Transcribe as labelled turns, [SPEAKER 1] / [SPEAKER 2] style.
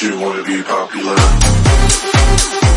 [SPEAKER 1] you wanna be popular.